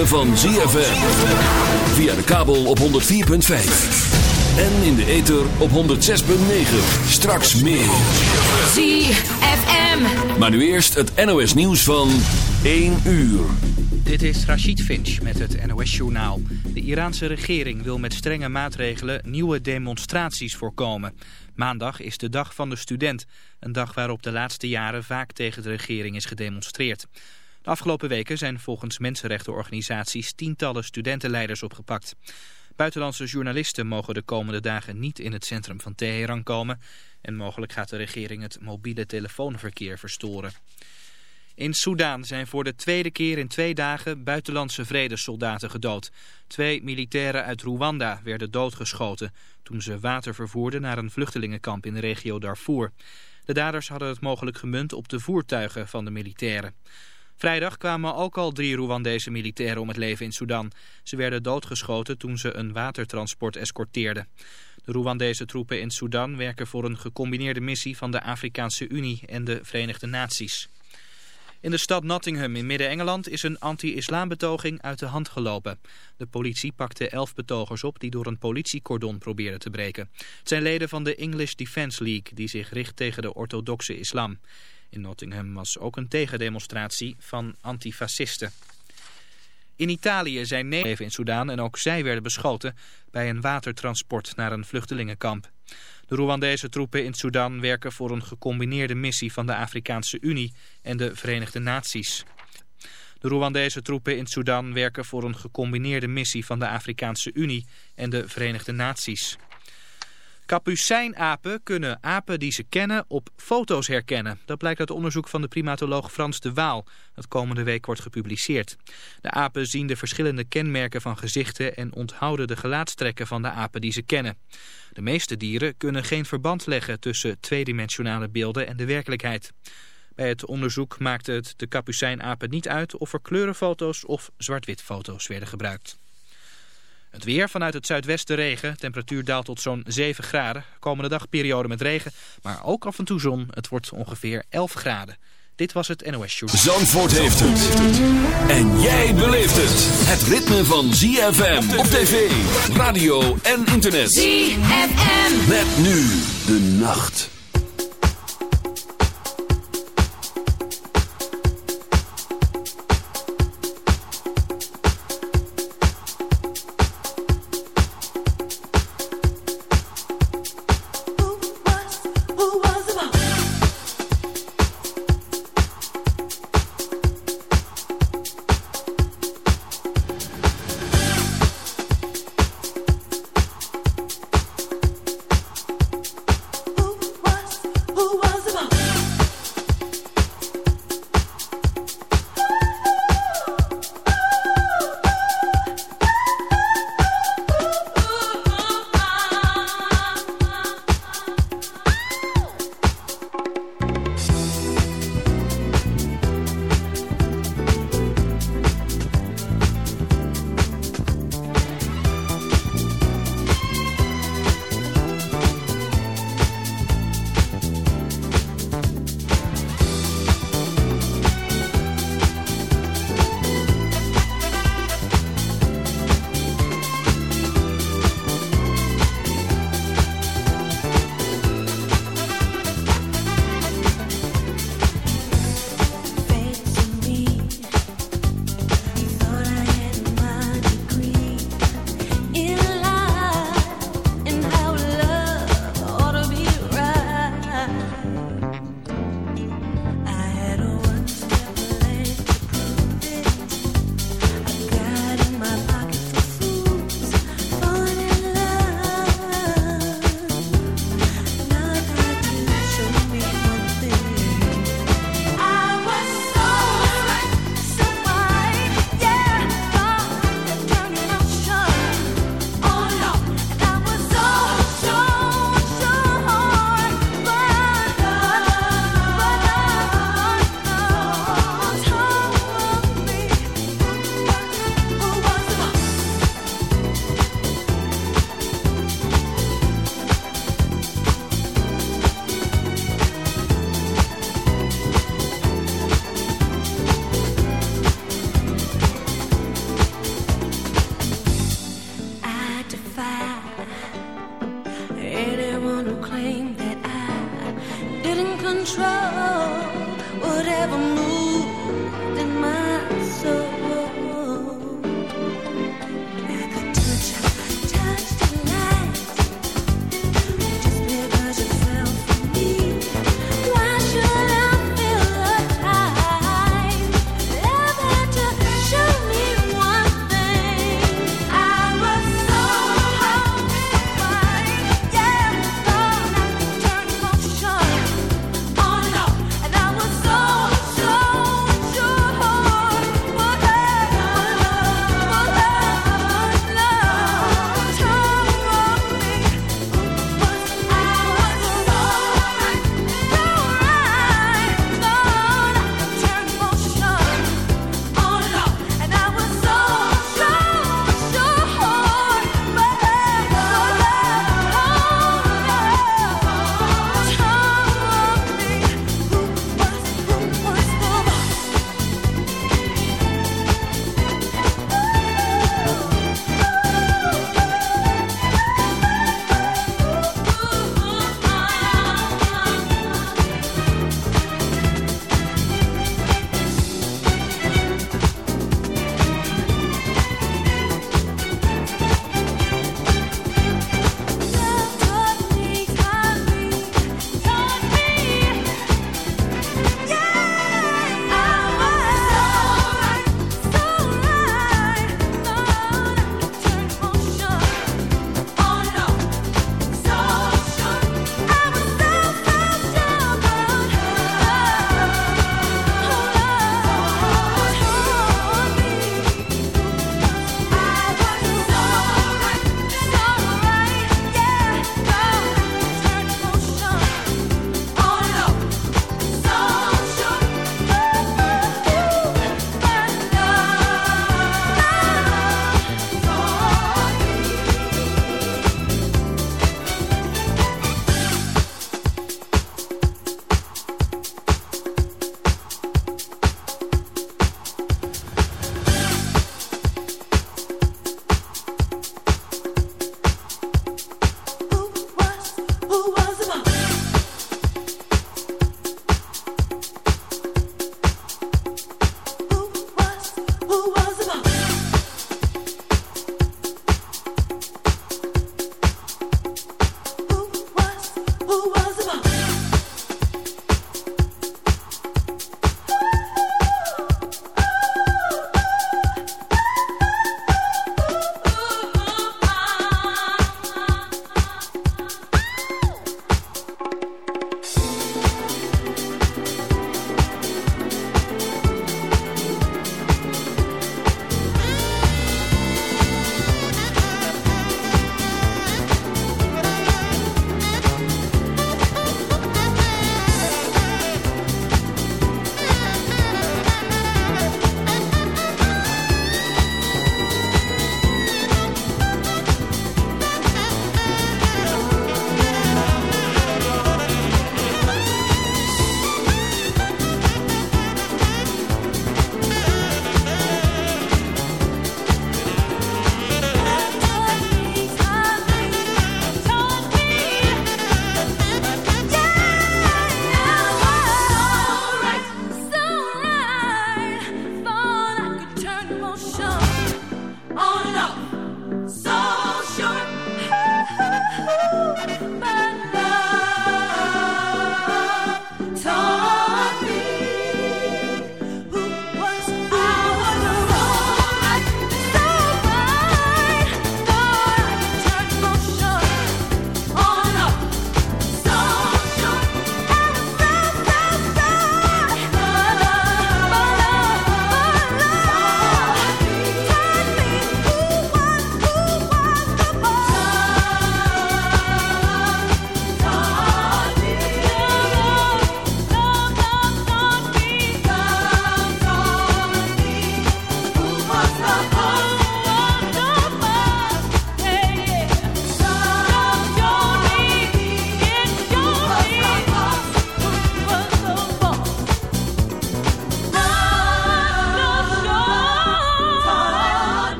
ritme van ZFM. Via de kabel op 104.5. En in de ether op 106.9. Straks meer. ZFM. Maar nu eerst het NOS nieuws van 1 uur. Dit is Rachid Finch met het NOS-journaal. De Iraanse regering wil met strenge maatregelen nieuwe demonstraties voorkomen. Maandag is de dag van de student. Een dag waarop de laatste jaren vaak tegen de regering is gedemonstreerd. De afgelopen weken zijn volgens mensenrechtenorganisaties tientallen studentenleiders opgepakt. Buitenlandse journalisten mogen de komende dagen niet in het centrum van Teheran komen. En mogelijk gaat de regering het mobiele telefoonverkeer verstoren. In Soedan zijn voor de tweede keer in twee dagen buitenlandse vredessoldaten gedood. Twee militairen uit Rwanda werden doodgeschoten toen ze water vervoerden naar een vluchtelingenkamp in de regio Darfur. De daders hadden het mogelijk gemunt op de voertuigen van de militairen. Vrijdag kwamen ook al drie Rwandese militairen om het leven in Sudan. Ze werden doodgeschoten toen ze een watertransport escorteerden. De Rwandese troepen in Sudan werken voor een gecombineerde missie van de Afrikaanse Unie en de Verenigde Naties. In de stad Nottingham in Midden-Engeland is een anti-islambetoging uit de hand gelopen. De politie pakte elf betogers op die door een politiecordon probeerden te breken. Het zijn leden van de English Defence League die zich richt tegen de orthodoxe islam. In Nottingham was ook een tegendemonstratie van antifascisten. In Italië zijn negen in Soudaan en ook zij werden beschoten bij een watertransport naar een vluchtelingenkamp. De Rwandese troepen in Sudan werken voor een gecombineerde missie van de Afrikaanse Unie en de Verenigde Naties. De Rwandese troepen in Sudan werken voor een gecombineerde missie van de Afrikaanse Unie en de Verenigde Naties. Kapucijnapen kunnen apen die ze kennen op foto's herkennen. Dat blijkt uit onderzoek van de primatoloog Frans de Waal. Dat komende week wordt gepubliceerd. De apen zien de verschillende kenmerken van gezichten en onthouden de gelaatstrekken van de apen die ze kennen. De meeste dieren kunnen geen verband leggen tussen tweedimensionale beelden en de werkelijkheid. Bij het onderzoek maakte het de kapucijnapen niet uit of er kleurenfoto's of zwart-wit foto's werden gebruikt. Het weer vanuit het zuidwesten regen. Temperatuur daalt tot zo'n 7 graden. Komende dag periode met regen, maar ook af en toe zon. Het wordt ongeveer 11 graden. Dit was het NOS Show. Zandvoort heeft het. En jij beleeft het. Het ritme van ZFM op tv, radio en internet. ZFM. Met nu de nacht.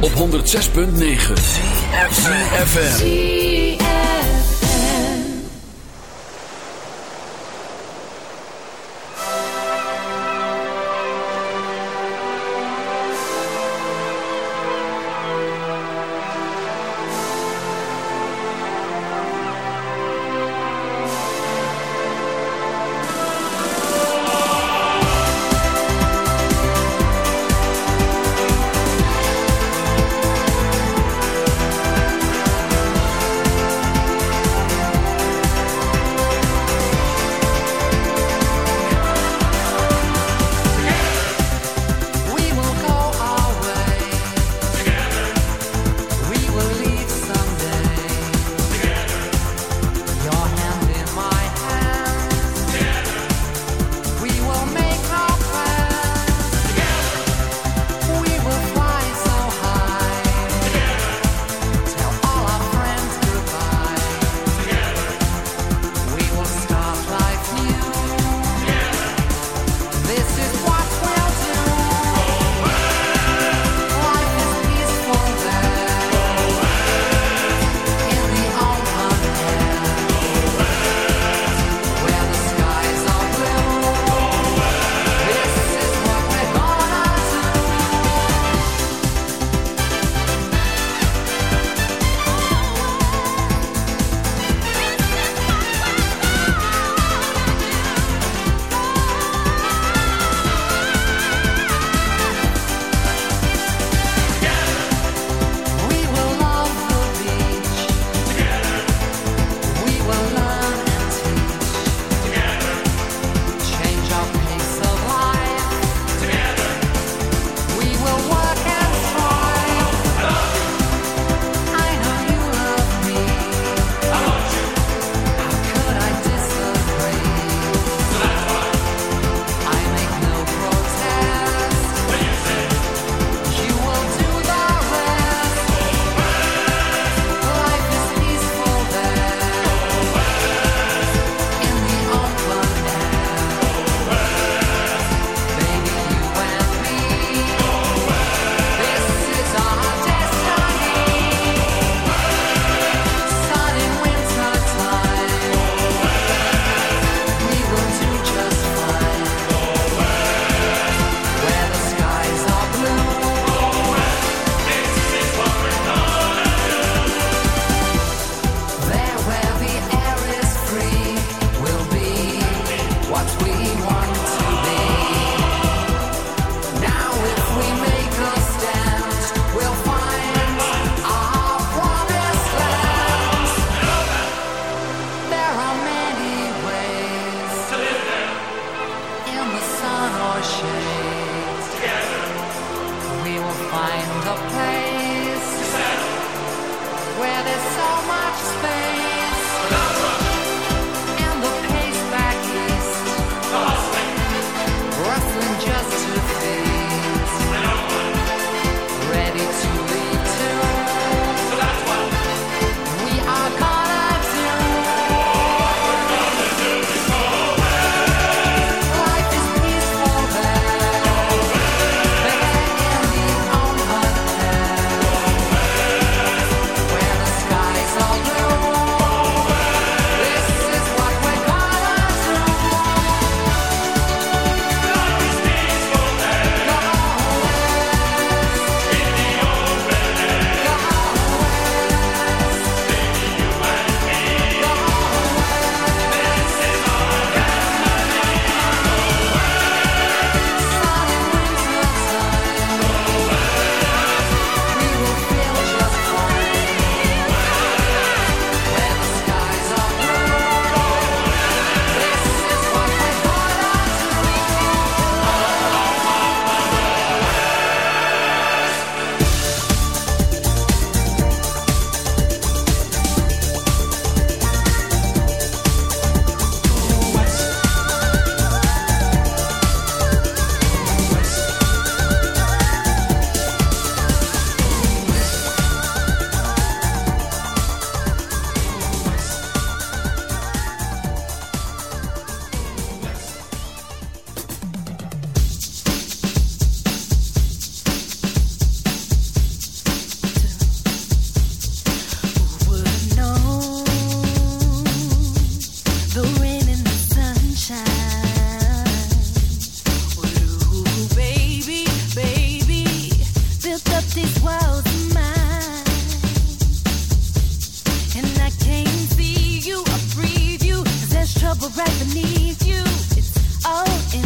Op 106.9 FM. trouble needs you. It's all in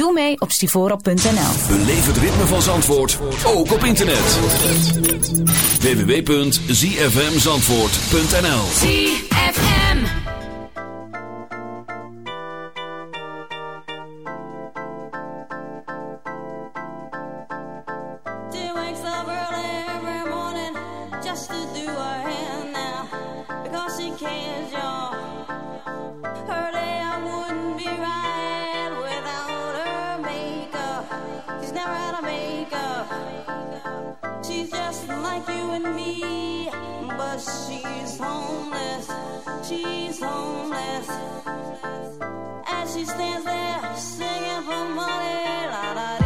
Doe mee op stivoro.nl. Beleef het ritme van Zandvoort, ook op internet. www.zfmzandvoort.nl ZFM. like you and me. But she's homeless, she's homeless. As she stands there singing for money, la la.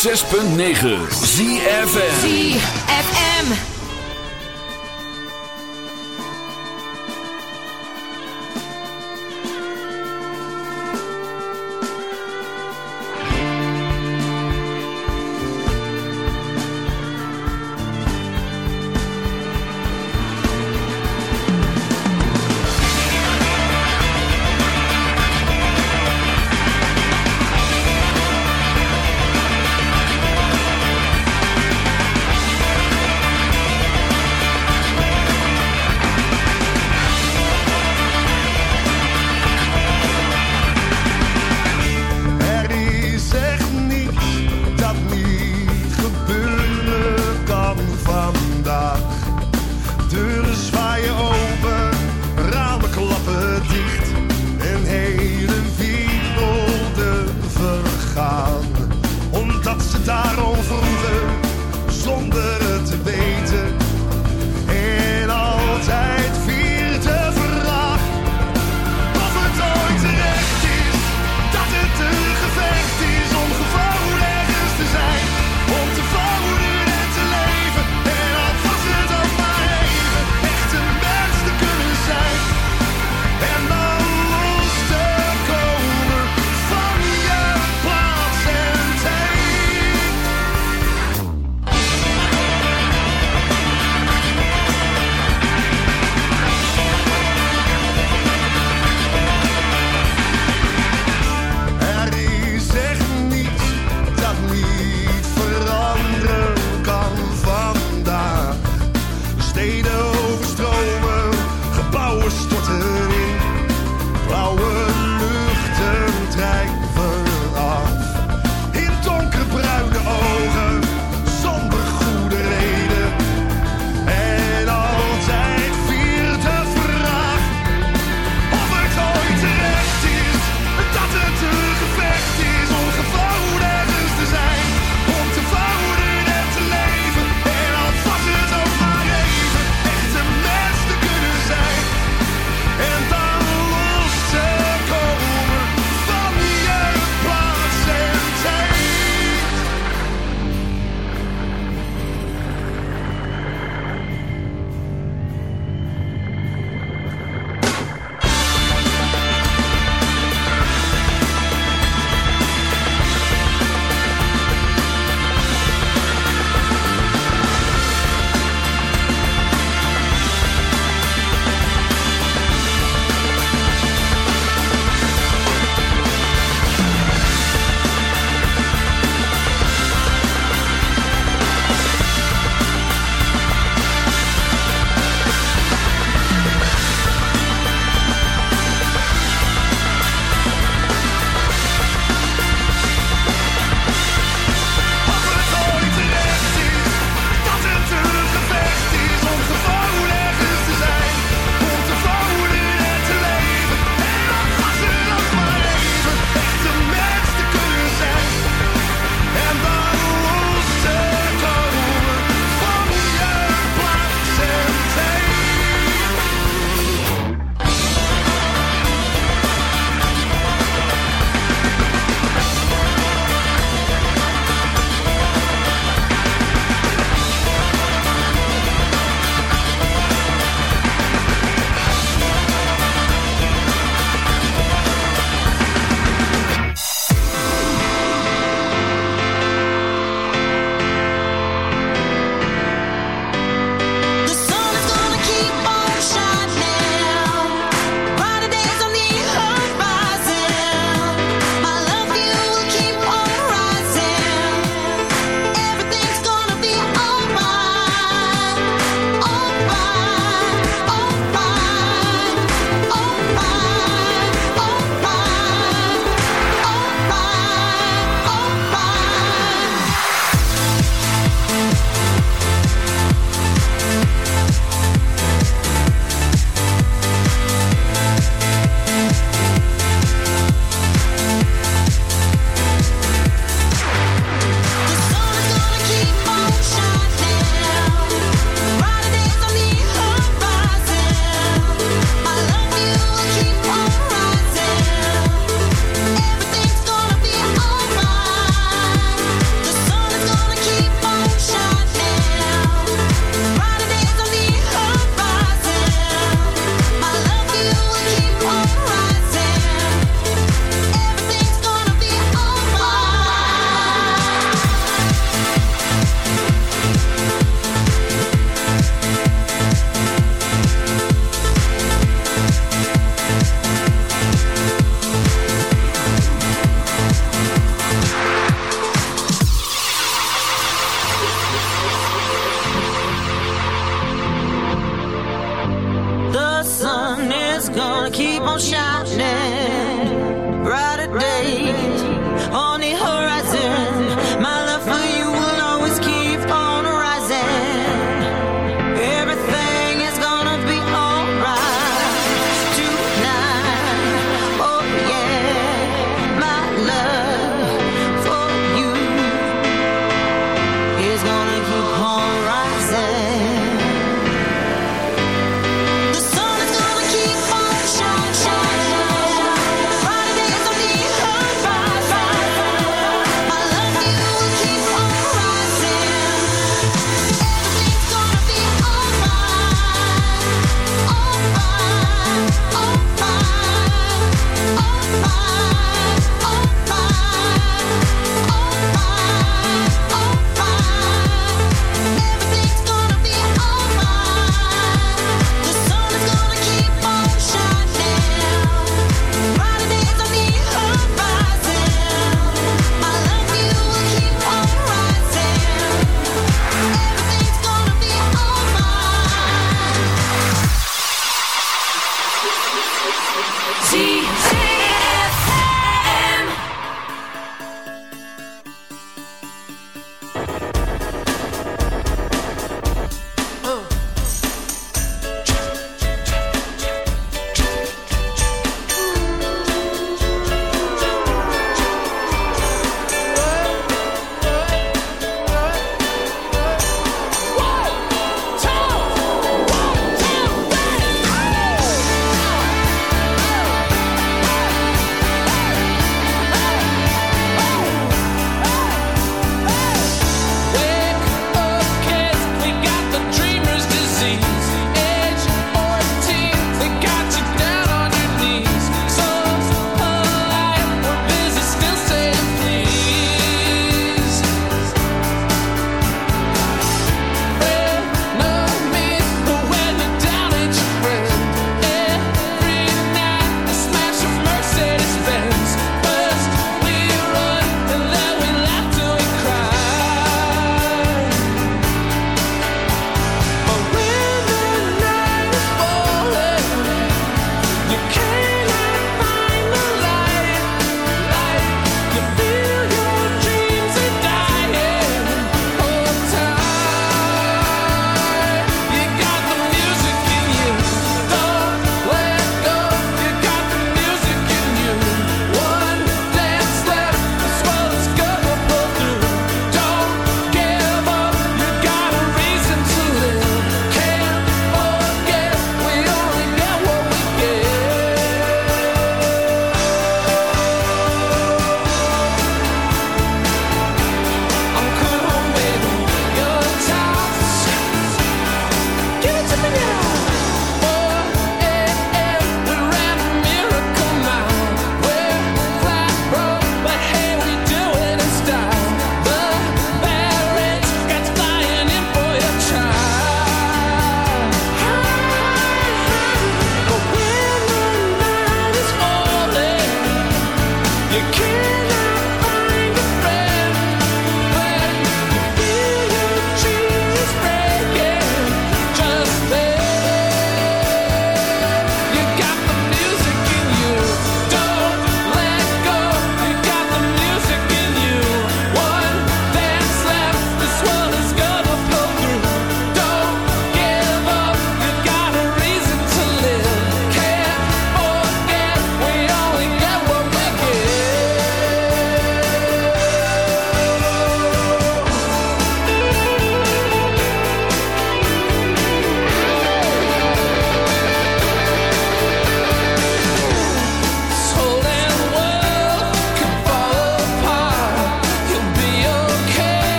106.9 ZFM ZFM